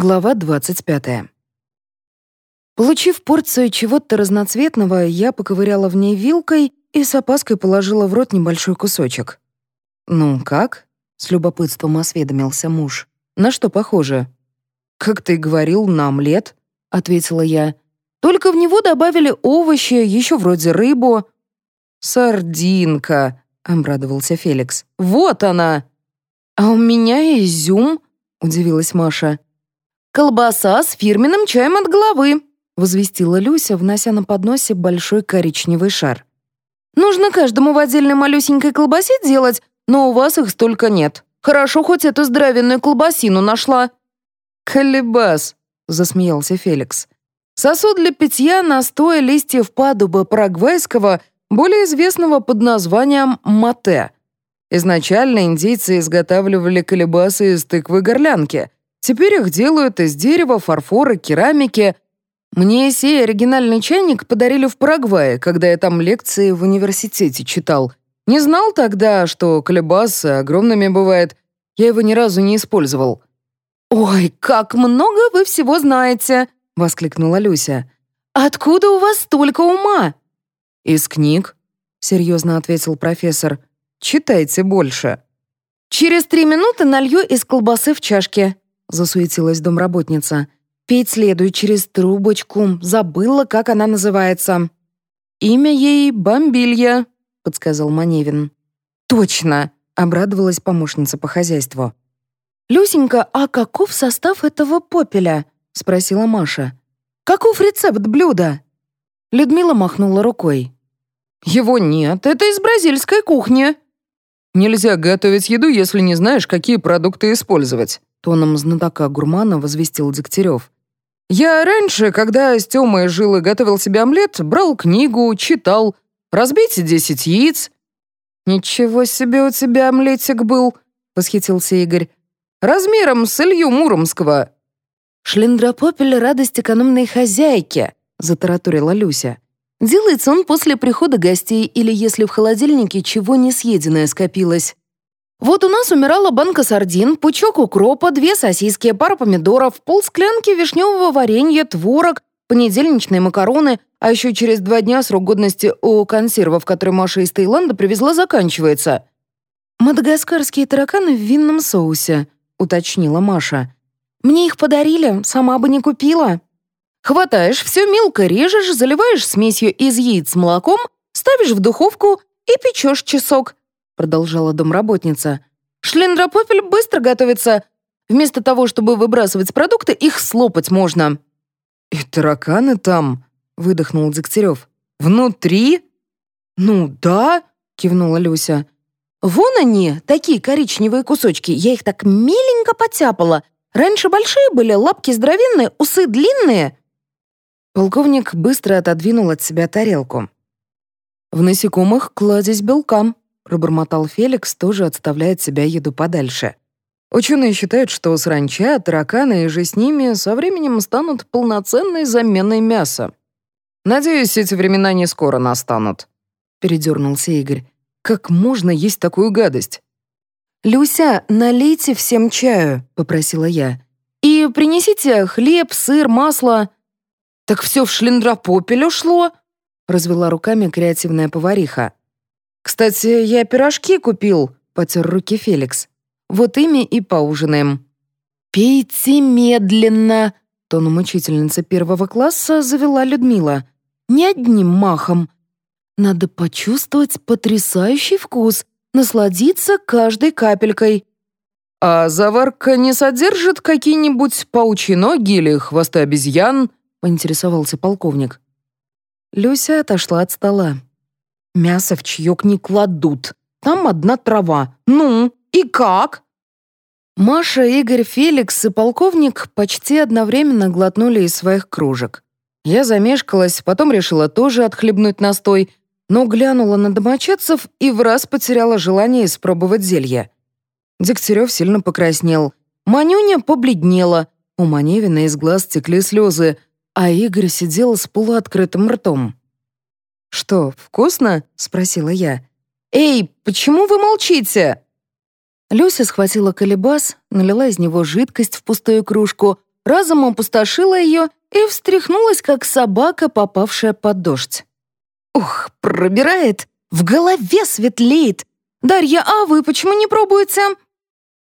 Глава 25. Получив порцию чего-то разноцветного, я поковыряла в ней вилкой и с опаской положила в рот небольшой кусочек. «Ну, как?» — с любопытством осведомился муж. «На что похоже?» «Как ты говорил, на омлет», — ответила я. «Только в него добавили овощи, еще вроде рыбу». «Сардинка», — обрадовался Феликс. «Вот она!» «А у меня изюм», — удивилась Маша. «Колбаса с фирменным чаем от головы», — возвестила Люся, внося на подносе большой коричневый шар. «Нужно каждому в отдельной малюсенькой колбасе делать, но у вас их столько нет. Хорошо, хоть эту здоровенную колбасину нашла». «Колебас», — засмеялся Феликс. «Сосуд для питья настоя листьев падуба парагвайского, более известного под названием мате. Изначально индейцы изготавливали колебасы из тыквы-горлянки — Теперь их делают из дерева, фарфора, керамики. Мне сей оригинальный чайник подарили в Парагвае, когда я там лекции в университете читал. Не знал тогда, что колебас огромными бывает. Я его ни разу не использовал. «Ой, как много вы всего знаете!» — воскликнула Люся. «Откуда у вас столько ума?» «Из книг», — серьезно ответил профессор. «Читайте больше». «Через три минуты налью из колбасы в чашке», — засуетилась домработница. «Петь следует через трубочку. Забыла, как она называется». «Имя ей Бомбилья», — подсказал Маневин. «Точно!» — обрадовалась помощница по хозяйству. «Люсенька, а каков состав этого попеля?» — спросила Маша. «Каков рецепт блюда?» Людмила махнула рукой. «Его нет, это из бразильской кухни». «Нельзя готовить еду, если не знаешь, какие продукты использовать», тоном знатока гурмана возвестил Дегтярев. «Я раньше, когда с Тёмой жил и готовил себе омлет, брал книгу, читал. Разбейте десять яиц». «Ничего себе у тебя омлетик был», — восхитился Игорь. «Размером с Илью Муромского». «Шлендропопель — радость экономной хозяйки», — затараторила Люся. «Делается он после прихода гостей или если в холодильнике чего не съеденное скопилось. Вот у нас умирала банка сардин, пучок укропа, две сосиски, пара помидоров, полсклянки вишневого варенья, творог, понедельничные макароны, а еще через два дня срок годности у консервов, которые Маша из Таиланда привезла, заканчивается. «Мадагаскарские тараканы в винном соусе», — уточнила Маша. «Мне их подарили, сама бы не купила». «Хватаешь, все мелко режешь, заливаешь смесью из яиц с молоком, ставишь в духовку и печешь часок продолжала домработница. «Шлендропопель быстро готовится. Вместо того, чтобы выбрасывать продукты, их слопать можно». «И тараканы там?» — выдохнул Дегтярев. «Внутри?» «Ну да», — кивнула Люся. «Вон они, такие коричневые кусочки. Я их так миленько потяпала. Раньше большие были, лапки здоровенные, усы длинные». Полковник быстро отодвинул от себя тарелку. «В насекомых кладезь белкам», пробормотал Феликс, тоже отставляя от себя еду подальше. Ученые считают, что саранча, тараканы и же с ними со временем станут полноценной заменой мяса. Надеюсь, эти времена не скоро настанут. Передернулся Игорь. Как можно есть такую гадость? «Люся, налейте всем чаю», — попросила я. «И принесите хлеб, сыр, масло». «Так все в шлендропопель ушло», — развела руками креативная повариха. «Кстати, я пирожки купил», — потер руки Феликс. «Вот ими и поужинаем». «Пейте медленно», — тоном учительницы первого класса завела Людмила. «Не одним махом. Надо почувствовать потрясающий вкус, насладиться каждой капелькой». «А заварка не содержит какие-нибудь паучьи ноги или хвосты обезьян?» — поинтересовался полковник. Люся отошла от стола. Мясо в чаек не кладут. Там одна трава. Ну, и как?» Маша, Игорь, Феликс и полковник почти одновременно глотнули из своих кружек. Я замешкалась, потом решила тоже отхлебнуть настой, но глянула на домочадцев и в раз потеряла желание испробовать зелье. Дегтярев сильно покраснел. Манюня побледнела. У Маневина из глаз текли слезы, а Игорь сидел с полуоткрытым ртом. «Что, вкусно?» — спросила я. «Эй, почему вы молчите?» Люся схватила колебас, налила из него жидкость в пустую кружку, разом опустошила ее и встряхнулась, как собака, попавшая под дождь. «Ух, пробирает! В голове светлеет! Дарья, а вы почему не пробуете?»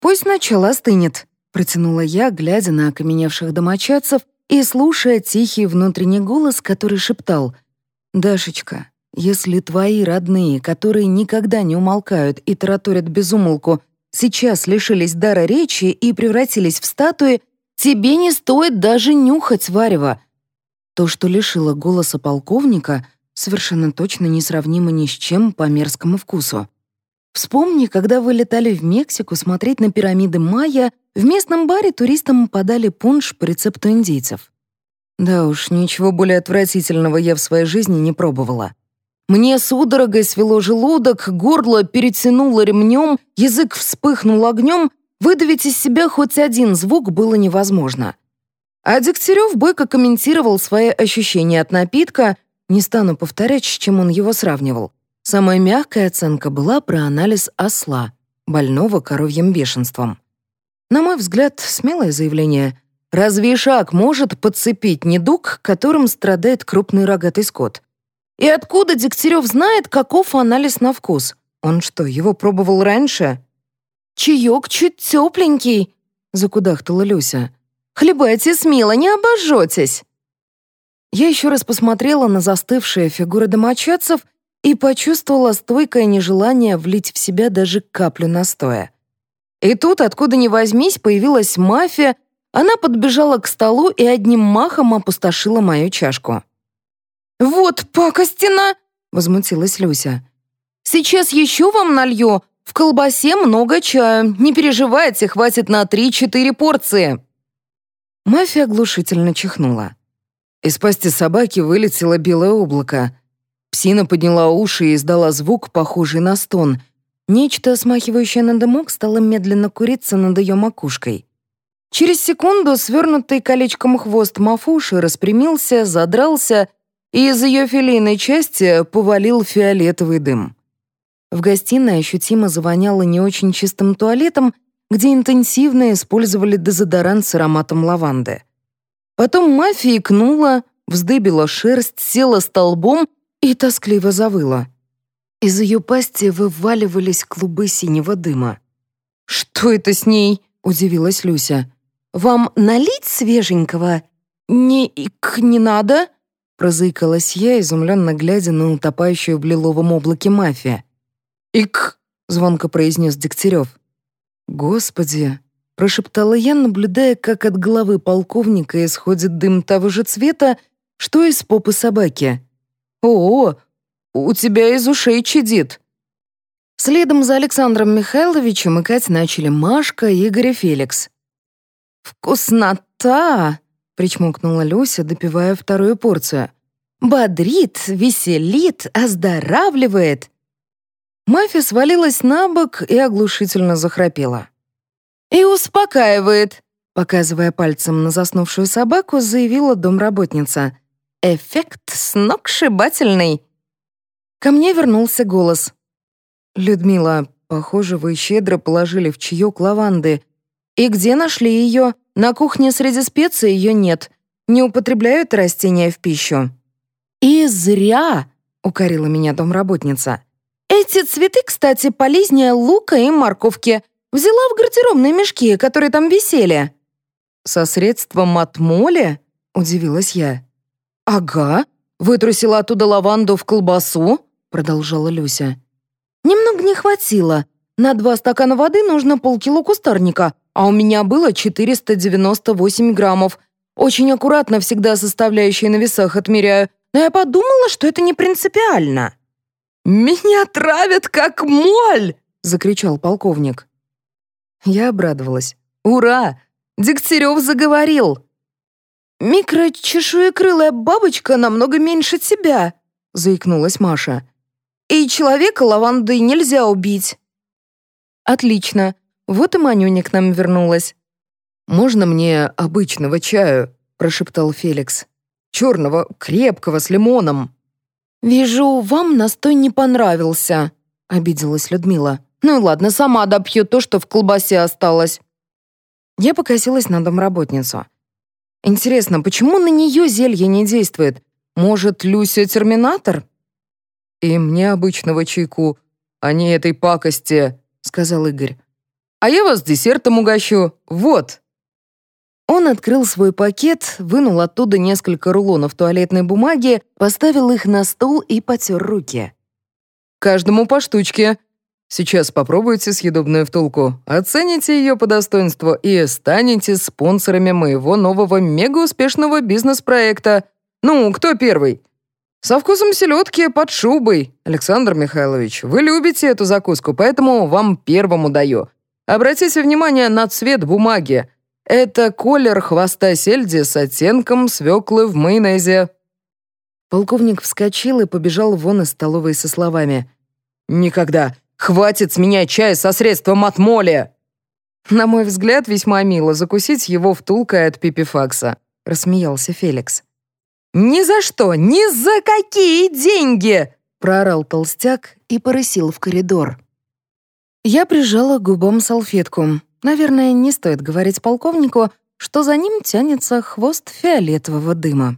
«Пусть сначала остынет», — протянула я, глядя на окаменевших домочадцев и слушая тихий внутренний голос, который шептал «Дашечка, если твои родные, которые никогда не умолкают и тараторят безумолку, сейчас лишились дара речи и превратились в статуи, тебе не стоит даже нюхать варево. То, что лишило голоса полковника, совершенно точно несравнимо ни с чем по мерзкому вкусу. Вспомни, когда вы летали в Мексику смотреть на пирамиды Майя, в местном баре туристам подали пунш по рецепту индейцев. Да уж, ничего более отвратительного я в своей жизни не пробовала. Мне судорогой свело желудок, горло перетянуло ремнем, язык вспыхнул огнем, выдавить из себя хоть один звук было невозможно. А Дегтярев бойко комментировал свои ощущения от напитка, не стану повторять, с чем он его сравнивал. Самая мягкая оценка была про анализ осла, больного коровьим бешенством. На мой взгляд, смелое заявление. Разве ишак может подцепить недуг, которым страдает крупный рогатый скот? И откуда Дегтярев знает, каков анализ на вкус? Он что, его пробовал раньше? «Чаек чуть тепленький», — закудахтала Люся. «Хлебайте смело, не обожжетесь». Я еще раз посмотрела на застывшие фигуры домочадцев и почувствовала стойкое нежелание влить в себя даже каплю настоя. И тут, откуда ни возьмись, появилась мафия, она подбежала к столу и одним махом опустошила мою чашку. «Вот пакостина!» — возмутилась Люся. «Сейчас еще вам налью. В колбасе много чая. Не переживайте, хватит на три-четыре порции». Мафия оглушительно чихнула. Из пасти собаки вылетело белое облако. Псина подняла уши и издала звук, похожий на стон. Нечто, смахивающее на дымок, стало медленно куриться над ее макушкой. Через секунду свернутый колечком хвост Мафуши распрямился, задрался и из ее филейной части повалил фиолетовый дым. В гостиной ощутимо завоняло не очень чистым туалетом, где интенсивно использовали дезодорант с ароматом лаванды. Потом мафия икнула, вздыбила шерсть, села столбом и тоскливо завыла. Из ее пасти вываливались клубы синего дыма. «Что это с ней?» — удивилась Люся. «Вам налить свеженького?» «Не, ик, не надо», Прозыкалась я, изумленно глядя на утопающую в лиловом облаке мафия. «Ик!» — звонко произнес Дегтярев. «Господи!» — прошептала я, наблюдая, как от головы полковника исходит дым того же цвета, что из попы собаки. «О, у тебя из ушей чадит!» Следом за Александром Михайловичем икать начали Машка, Игорь и Феликс. «Вкуснота!» причмокнула Люся, допивая вторую порцию. «Бодрит, веселит, оздоравливает!» Мафия свалилась на бок и оглушительно захрапела. «И успокаивает», — показывая пальцем на заснувшую собаку, заявила домработница. «Эффект сногсшибательный». Ко мне вернулся голос. «Людмила, похоже, вы щедро положили в чаек лаванды. И где нашли ее?» На кухне среди специй ее нет. Не употребляют растения в пищу». «И зря!» — укорила меня домработница. «Эти цветы, кстати, полезнее лука и морковки. Взяла в гардеробные мешки, которые там висели». «Со средством от моли?» — удивилась я. «Ага. Вытрусила оттуда лаванду в колбасу?» — продолжала Люся. «Немного не хватило. На два стакана воды нужно полкило кустарника, а у меня было 498 граммов. Очень аккуратно всегда составляющие на весах отмеряю, но я подумала, что это не принципиально». «Меня травят как моль!» — закричал полковник. Я обрадовалась. «Ура! Дегтярев заговорил!» «Микрочешуекрылая бабочка намного меньше тебя», — заикнулась Маша. «И человека лавандой нельзя убить». «Отлично. Вот и Манюня к нам вернулась. «Можно мне обычного чаю?» — прошептал Феликс. «Черного, крепкого, с лимоном». «Вижу, вам настой не понравился», — обиделась Людмила. «Ну ладно, сама допью то, что в колбасе осталось». Я покосилась на домработницу. Интересно, почему на нее зелье не действует? Может, Люся терминатор? И мне обычного чайку, а не этой пакости, сказал Игорь. А я вас десертом угощу. Вот. Он открыл свой пакет, вынул оттуда несколько рулонов туалетной бумаги, поставил их на стол и потер руки. «Каждому по штучке. Сейчас попробуйте съедобную втулку, оцените ее по достоинству и станете спонсорами моего нового мега-успешного бизнес-проекта. Ну, кто первый?» «Со вкусом селедки под шубой. Александр Михайлович, вы любите эту закуску, поэтому вам первому даю. Обратите внимание на цвет бумаги. Это колер хвоста сельди с оттенком свеклы в майонезе». Полковник вскочил и побежал вон из столовой со словами. «Никогда! Хватит с меня чая со средством от моли!» «На мой взгляд, весьма мило закусить его втулкой от пипифакса», — рассмеялся Феликс. «Ни за что! Ни за какие деньги!» — проорал толстяк и порысил в коридор. Я прижала к губам салфетку. Наверное, не стоит говорить полковнику, что за ним тянется хвост фиолетового дыма.